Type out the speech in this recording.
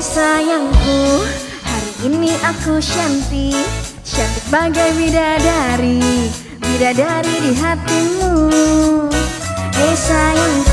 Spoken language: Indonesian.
Sayangku, hari ini aku cantik Cantik bagai bidadari Bidadari di hatimu. Hei sayangku,